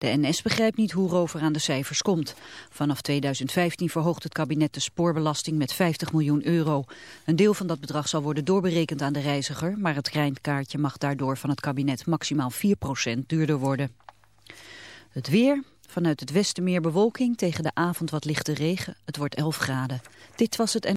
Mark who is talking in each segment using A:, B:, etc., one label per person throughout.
A: De NS begrijpt niet hoe Rover aan de cijfers komt. Vanaf 2015 verhoogt het kabinet de spoorbelasting met 50 miljoen euro. Een deel van dat bedrag zal worden doorberekend aan de reiziger, maar het treinkaartje mag daardoor van het kabinet maximaal 4% duurder worden. Het weer, vanuit het westen meer bewolking, tegen de avond wat lichte regen. Het wordt 11 graden. Dit was het en...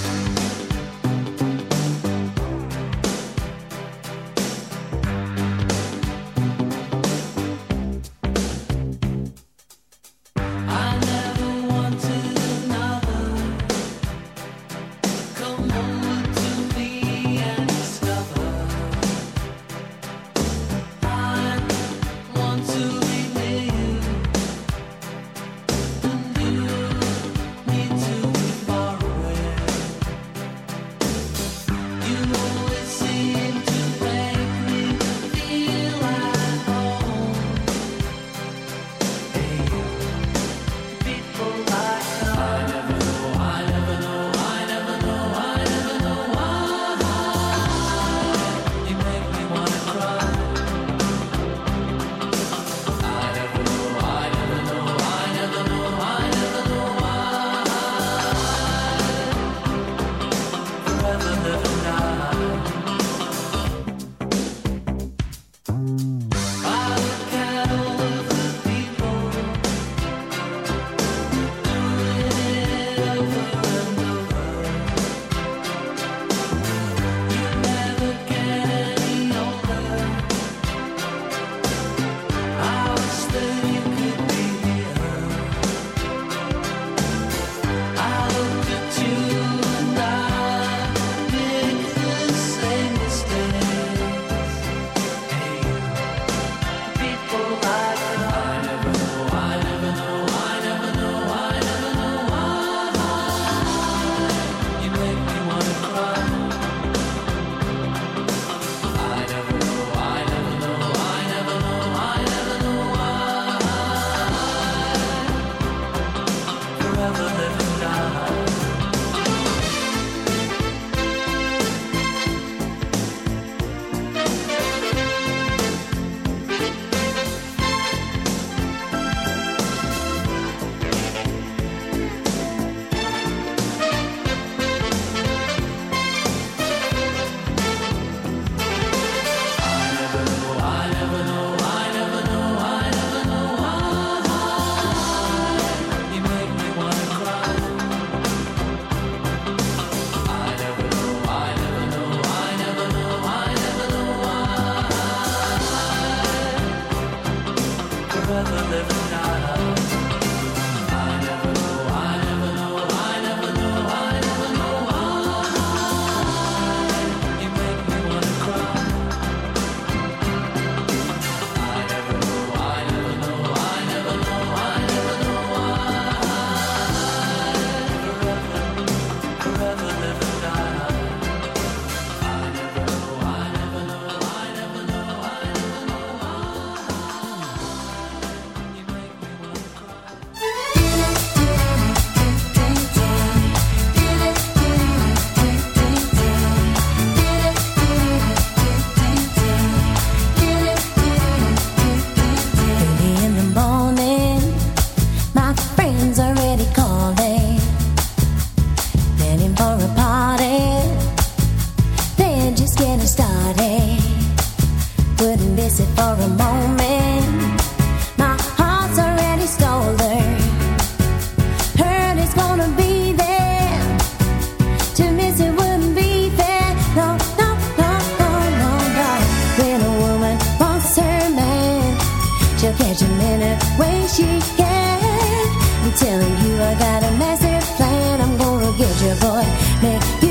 B: boy, make you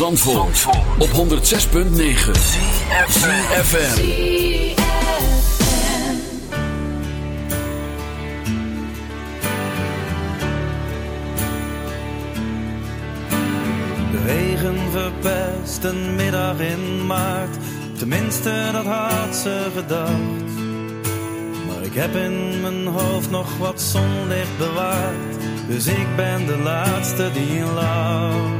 C: Zandvoort, op 106.9 CFFM
D: De regen verpest een middag in maart. Tenminste dat had ze gedacht. Maar ik heb in mijn hoofd nog wat zonlicht bewaard. Dus ik ben de laatste die lacht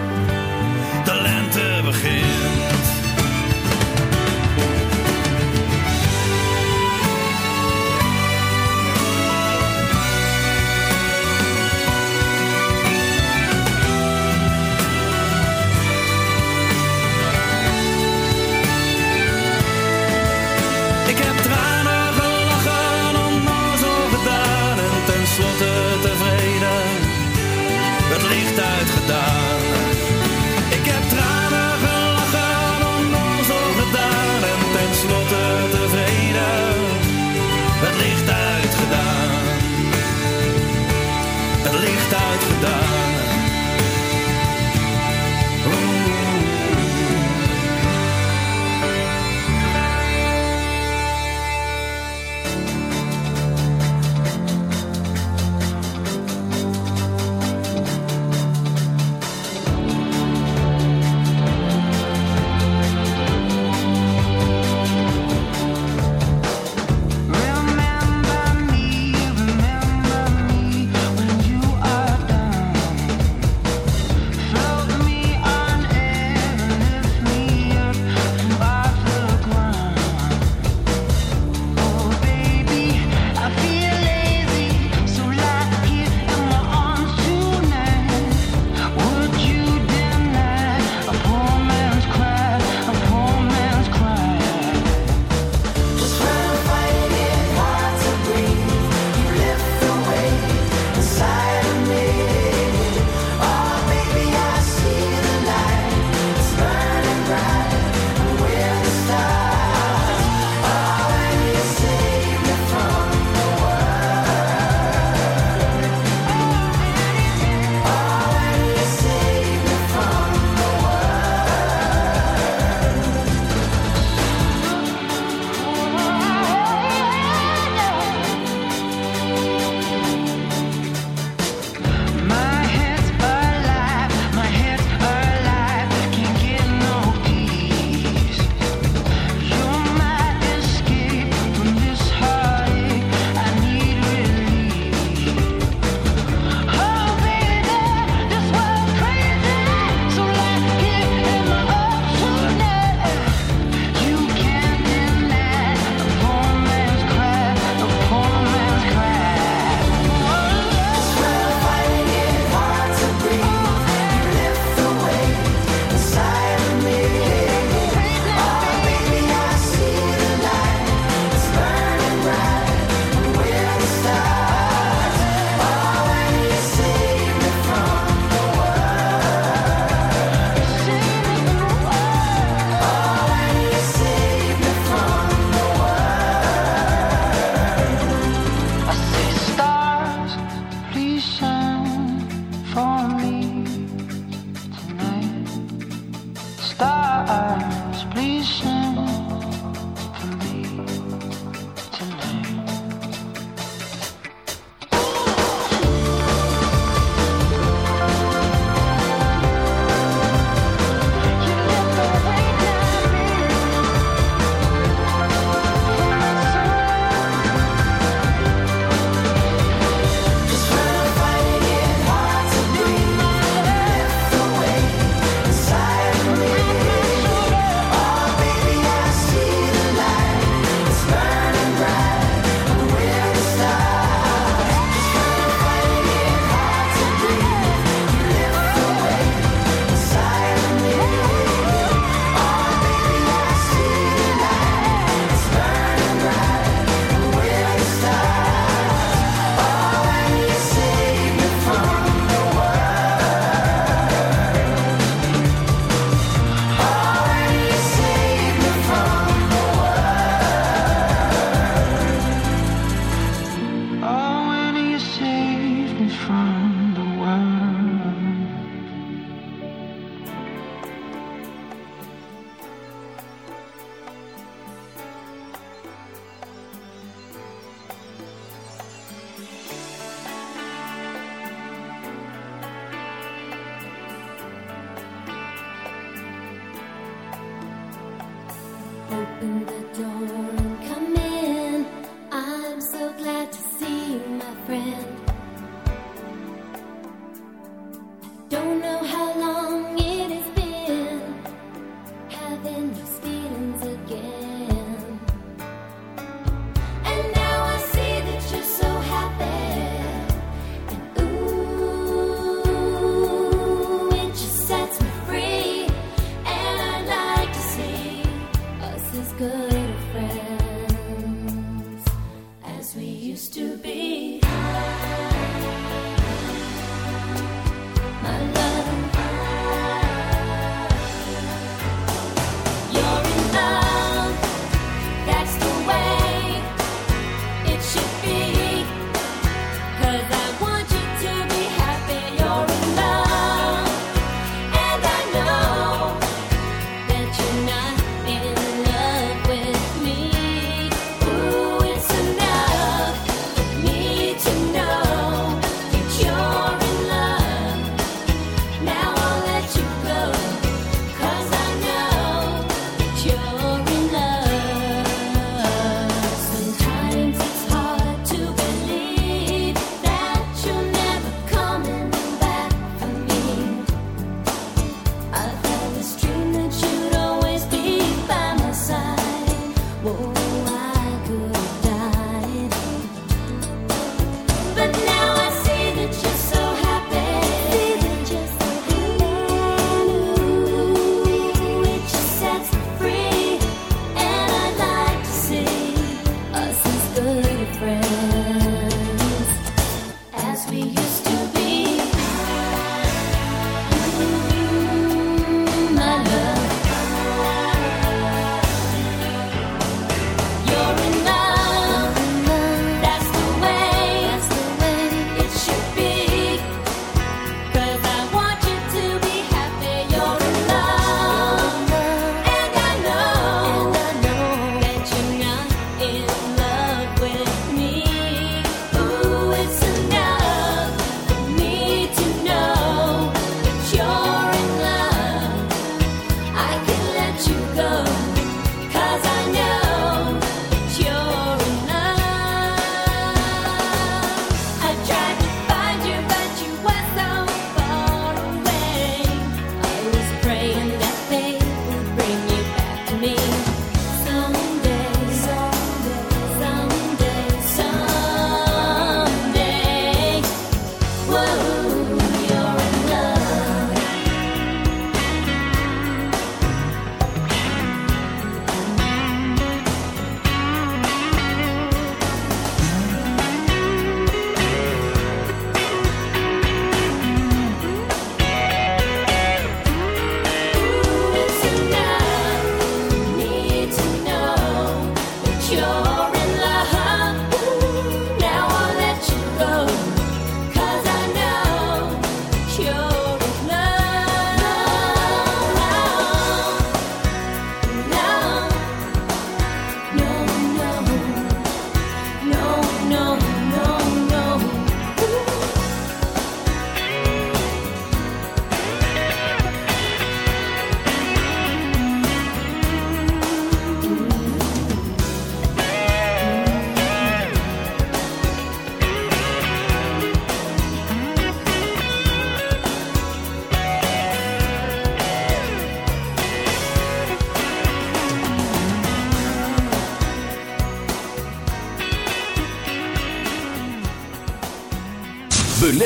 E: me.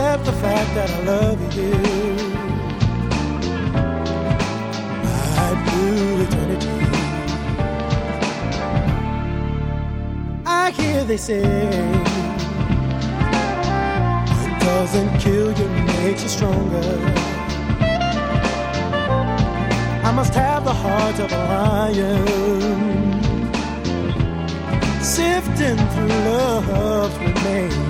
E: Accept the fact that I love you. I'd do eternity. I hear they say it doesn't kill you, makes you stronger. I must have the heart of a lion, sifting through love's remains.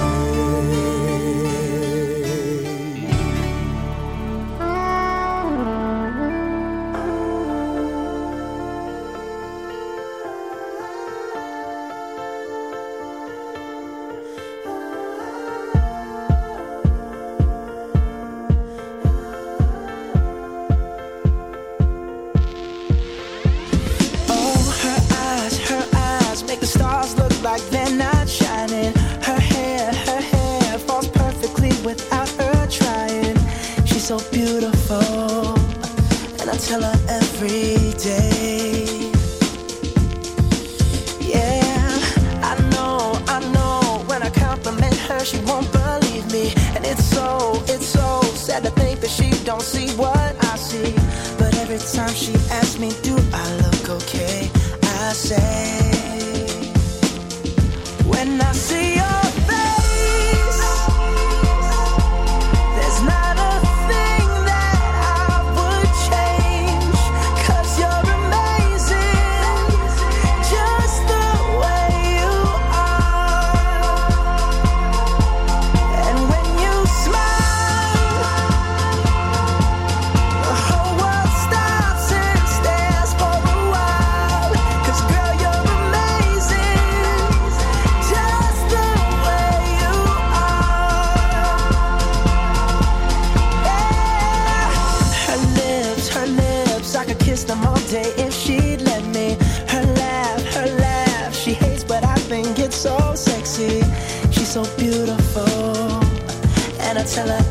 F: to think that she
B: don't see what I see. Marcella.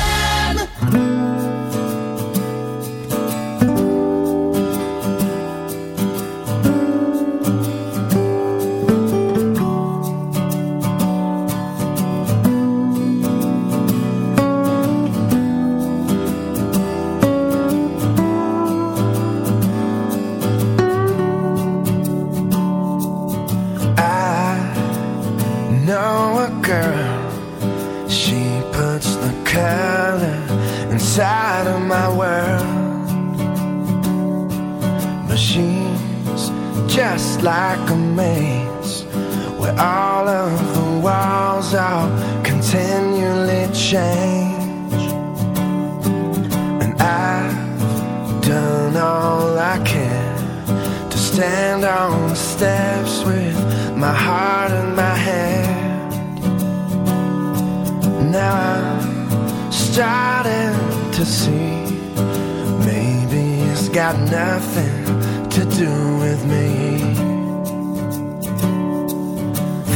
G: in my head. Now I'm starting to see. Maybe it's got nothing to do with me.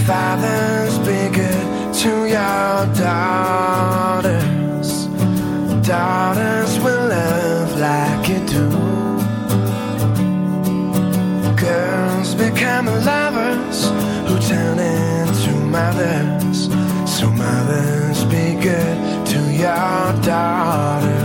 G: Fathers, be good to your daughters. Daughters will love like you do. Girls become alive lieutenant to mothers. So mothers, be good to your daughters.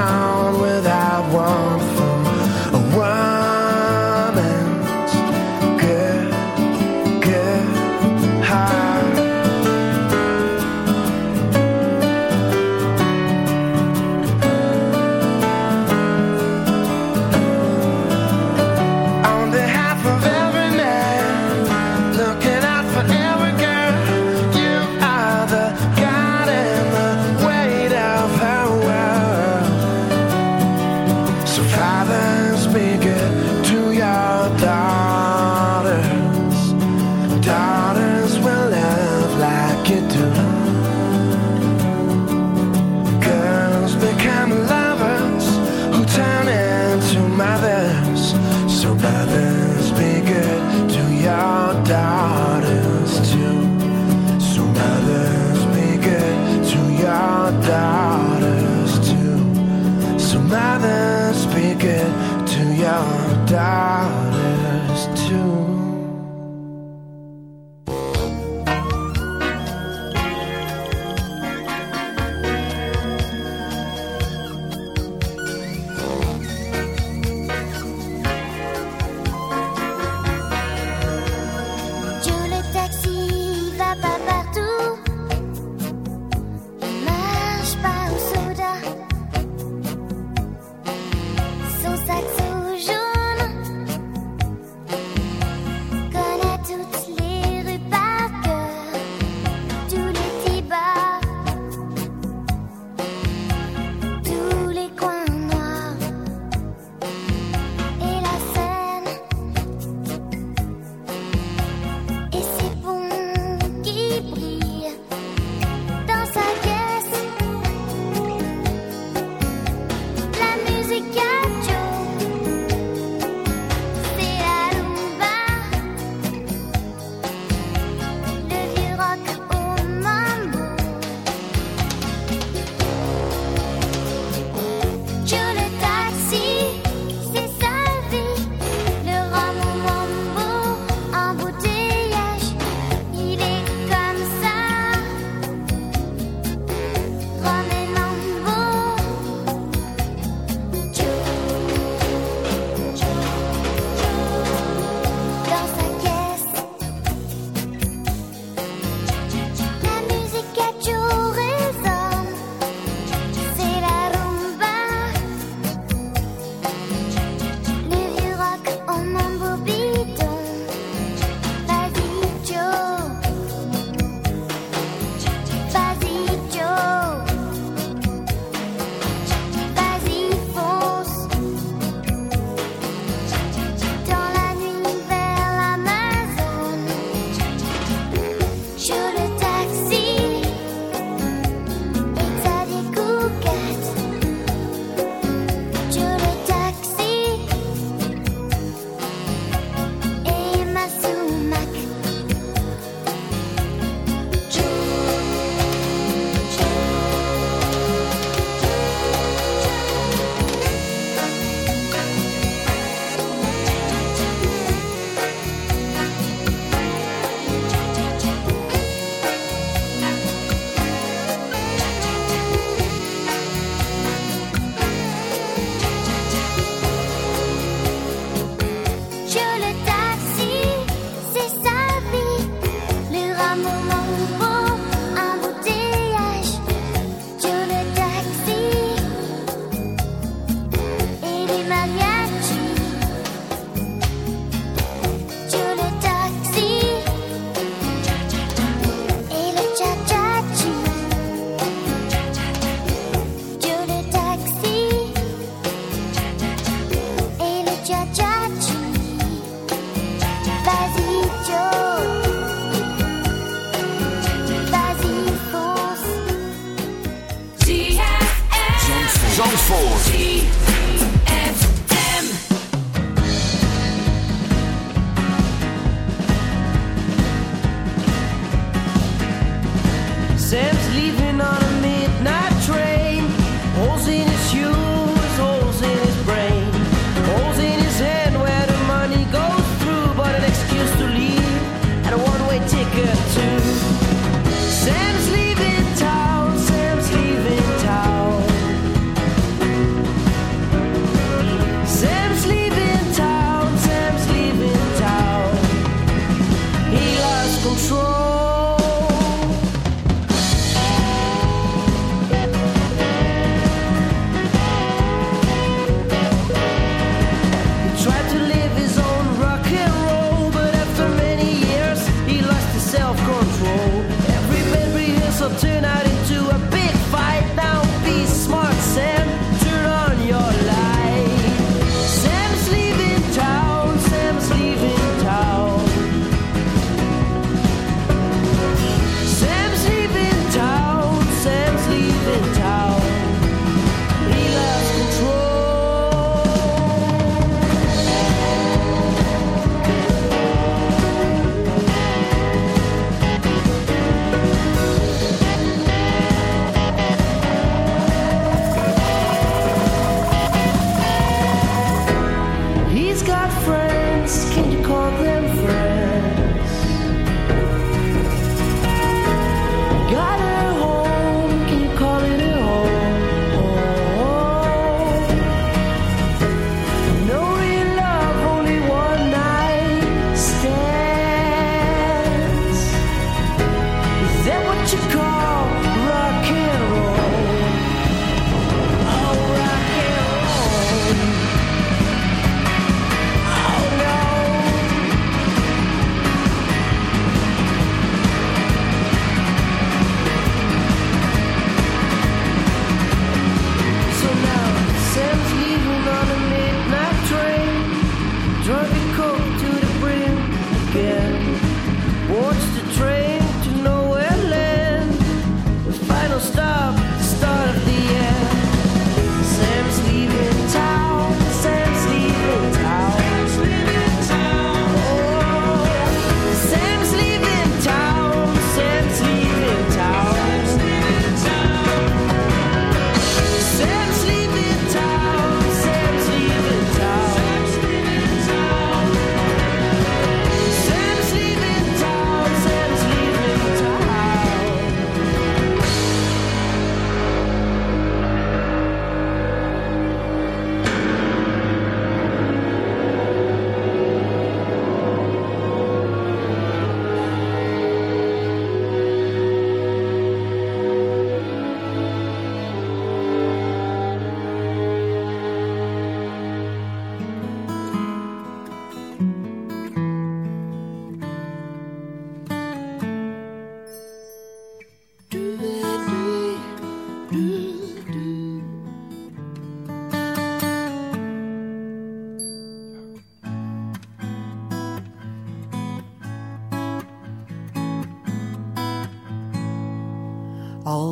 G: town.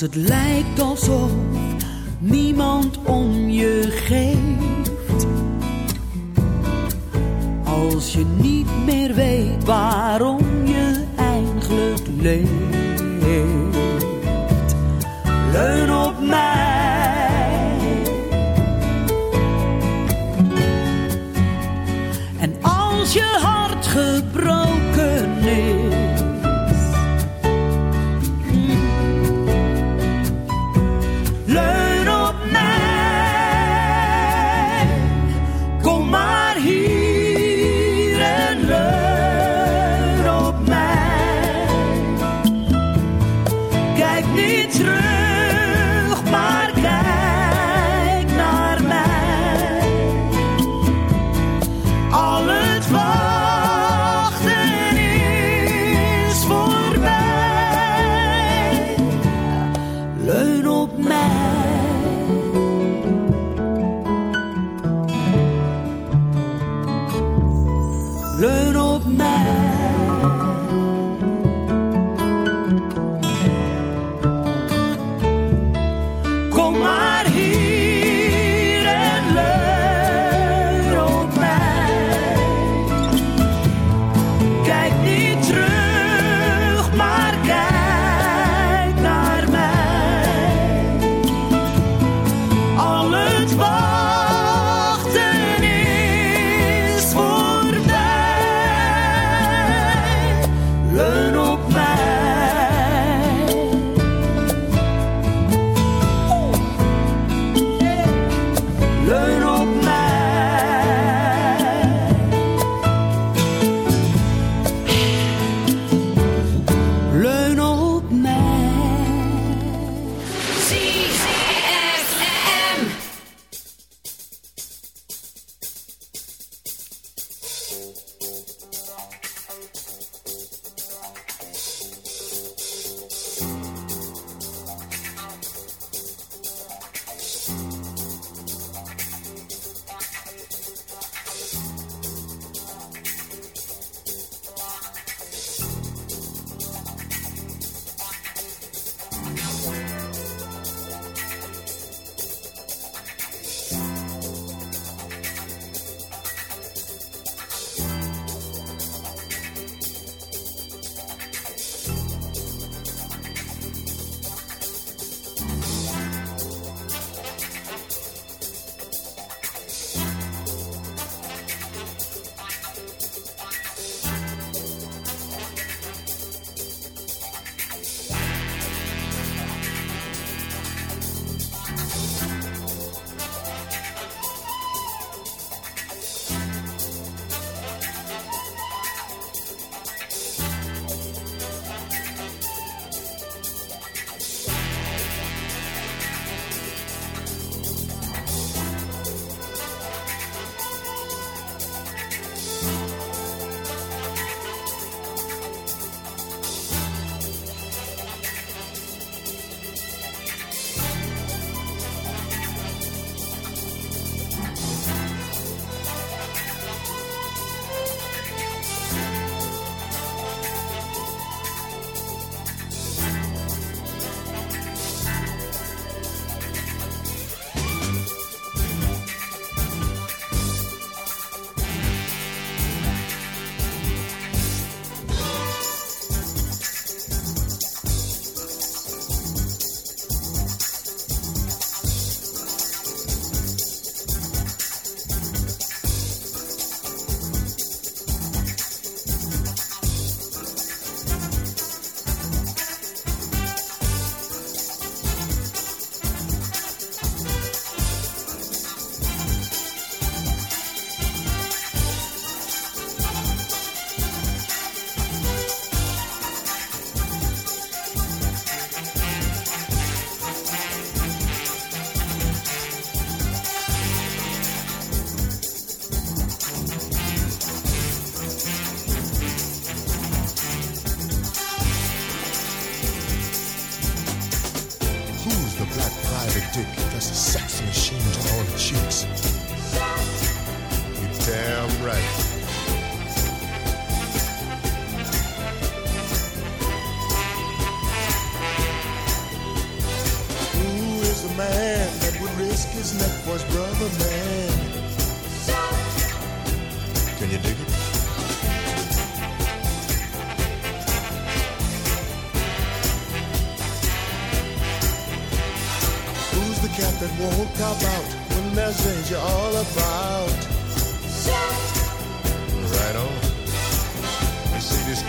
H: het lijkt alsof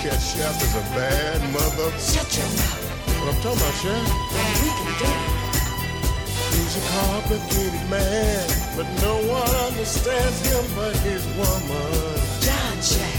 H: cat chef is a bad mother. Shut your mouth. What I'm talking about, Chef? we can do it. He's a complicated man, but no one understands him but his woman. John Jack.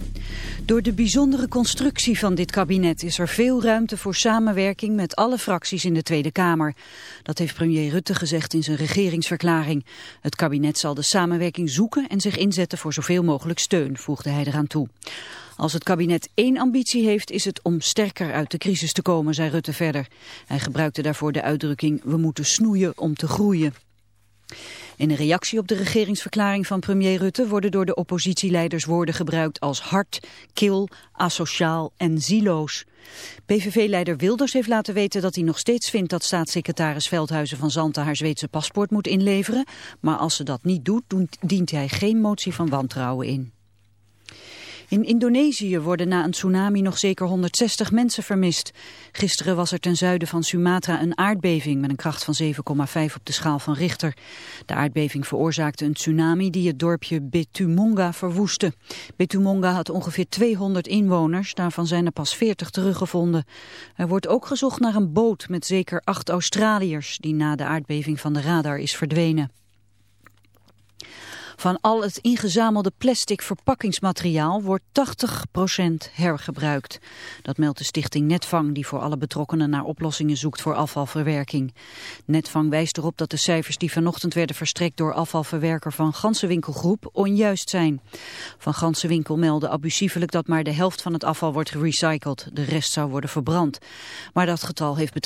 A: Door de bijzondere constructie van dit kabinet is er veel ruimte voor samenwerking met alle fracties in de Tweede Kamer. Dat heeft premier Rutte gezegd in zijn regeringsverklaring. Het kabinet zal de samenwerking zoeken en zich inzetten voor zoveel mogelijk steun, voegde hij eraan toe. Als het kabinet één ambitie heeft, is het om sterker uit de crisis te komen, zei Rutte verder. Hij gebruikte daarvoor de uitdrukking, we moeten snoeien om te groeien. In reactie op de regeringsverklaring van premier Rutte worden door de oppositieleiders woorden gebruikt als hard, kil, asociaal en zieloos. PVV-leider Wilders heeft laten weten dat hij nog steeds vindt dat staatssecretaris Veldhuizen van Zanten haar Zweedse paspoort moet inleveren. Maar als ze dat niet doet, dient hij geen motie van wantrouwen in. In Indonesië worden na een tsunami nog zeker 160 mensen vermist. Gisteren was er ten zuiden van Sumatra een aardbeving met een kracht van 7,5 op de schaal van Richter. De aardbeving veroorzaakte een tsunami die het dorpje Betumonga verwoestte. Betumonga had ongeveer 200 inwoners, daarvan zijn er pas 40 teruggevonden. Er wordt ook gezocht naar een boot met zeker acht Australiërs die na de aardbeving van de radar is verdwenen. Van al het ingezamelde plastic verpakkingsmateriaal wordt 80% hergebruikt. Dat meldt de stichting Netvang die voor alle betrokkenen naar oplossingen zoekt voor afvalverwerking. Netvang wijst erop dat de cijfers die vanochtend werden verstrekt door afvalverwerker van Gansenwinkelgroep onjuist zijn. Van Gansenwinkel meldde abusievelijk dat maar de helft van het afval wordt gerecycled. De rest zou worden verbrand. Maar dat getal heeft betrekking